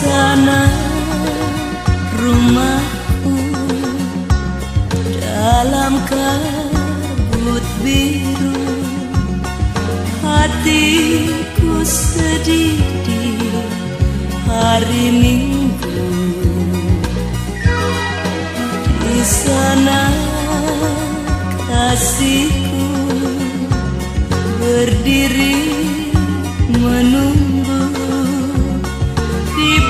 sana rumahku. Dalam kabut biru hatiku sedih di hari minggu. Di sana kasihku berdiri menunggu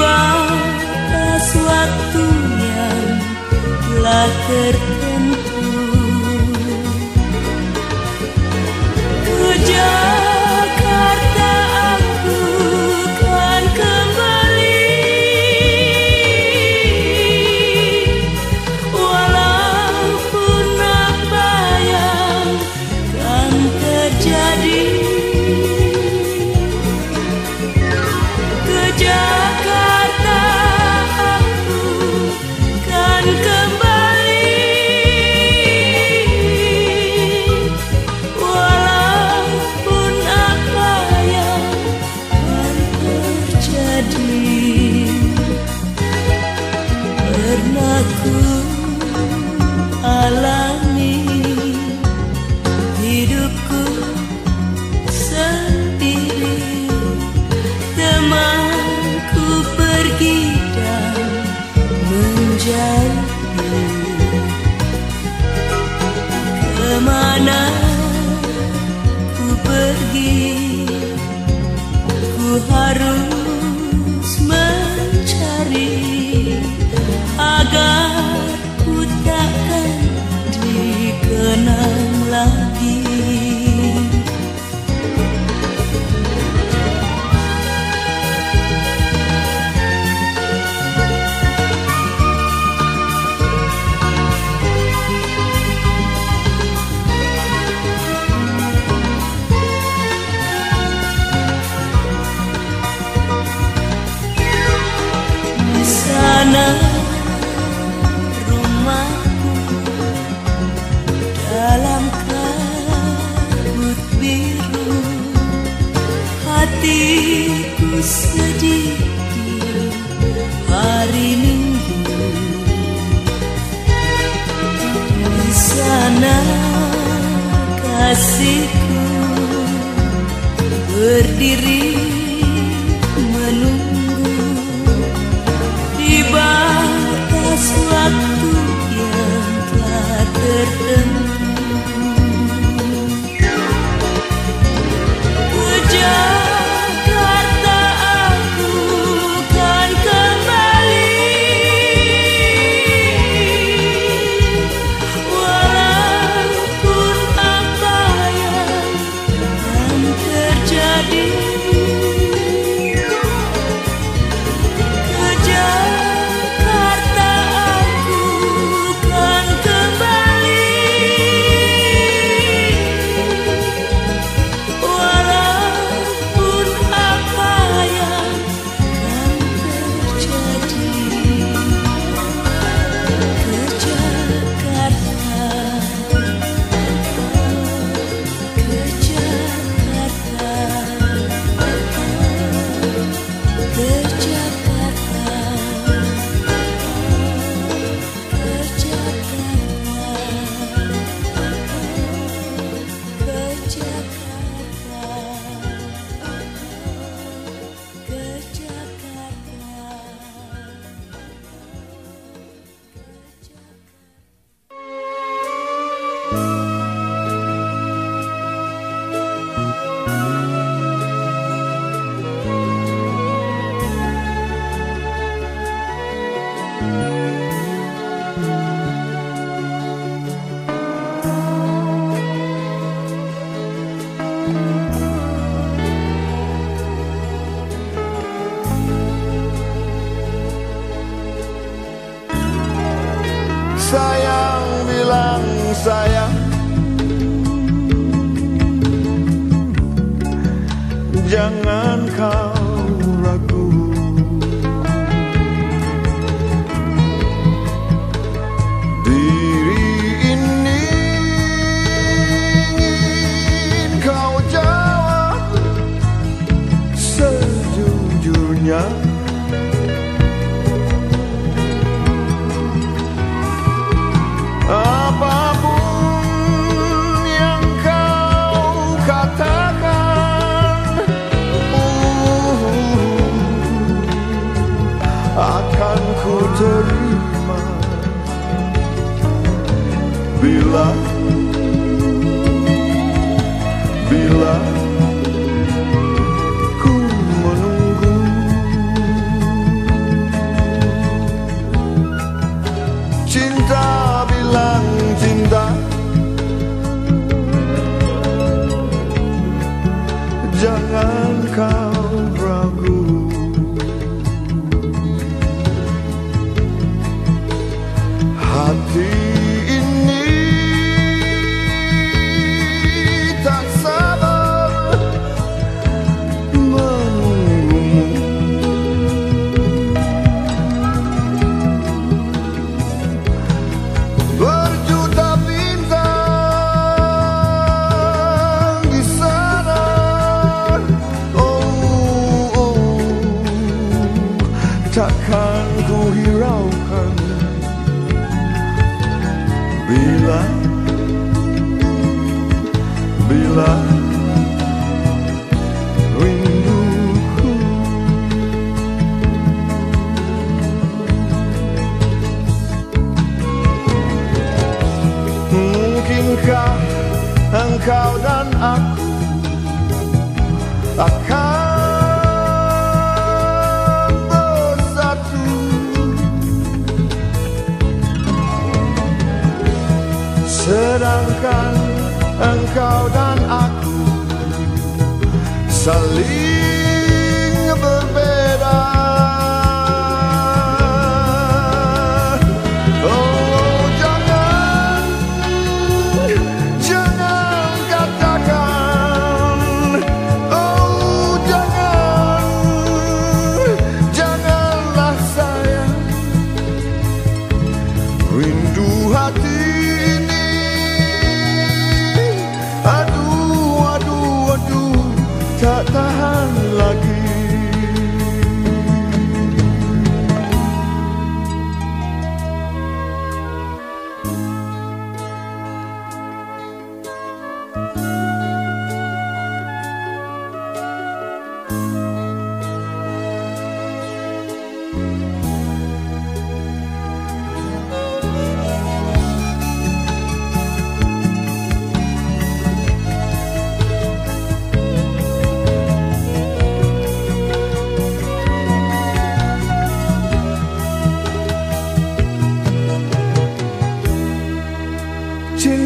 batas waktu yang telah tertentu. lagi hatiku sedih hari minggu. Di sana kasihku berdiri. come. jubilar. Salim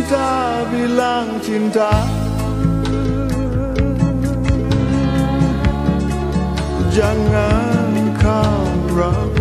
cinta bilang cinta. Jangan run.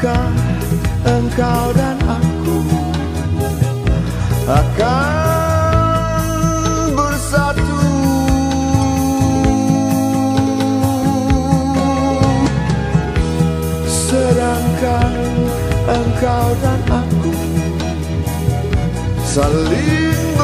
Engkau dan aku akan bersatu. Sedangkan engkau dan aku saling